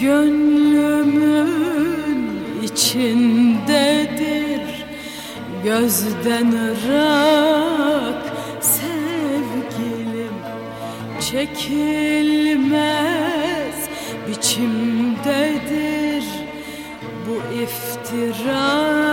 Gönlümün içindedir. Gözden ırak sevgilim. Çekilmez biçimdedir bu iftira.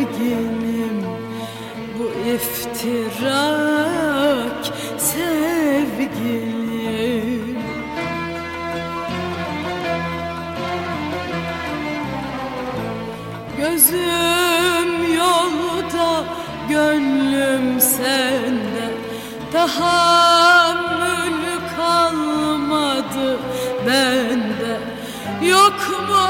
Sevgilim bu iftirak sevgilim. Gözüm yolda, gönlüm sende. Tahammül kalmadı bende. Yok mu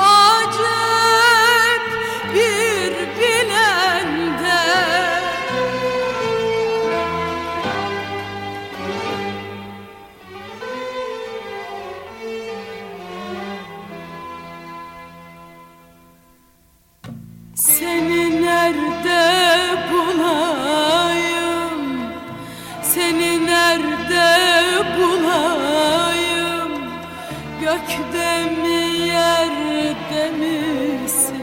Gökte mi yerde misin?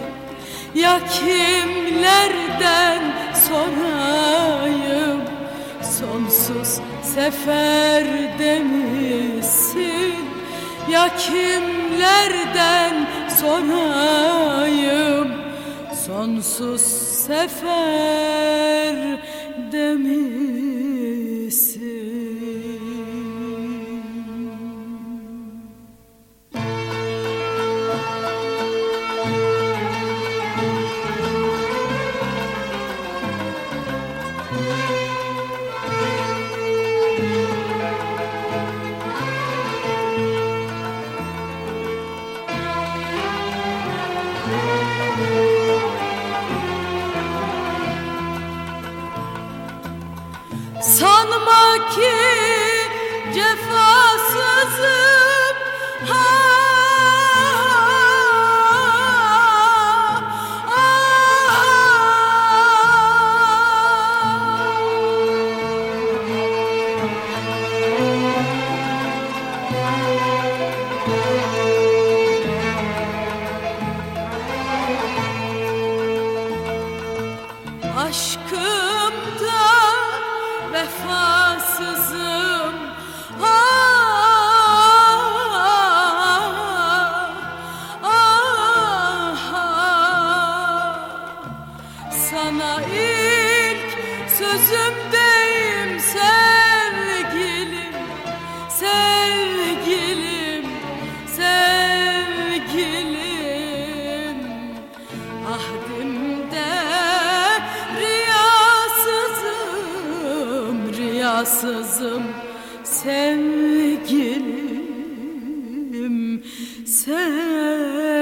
Ya kimlerden sorayım? Sonsuz seferde misin? Ya kimlerden sorayım? Sonsuz sefer Sanma ki cefasızım sana ilk sözümdeyim sevgilim, sevgilim, sevgilim. Ahdimde riyasızım, riyasızım, sevgilim, sevgilim.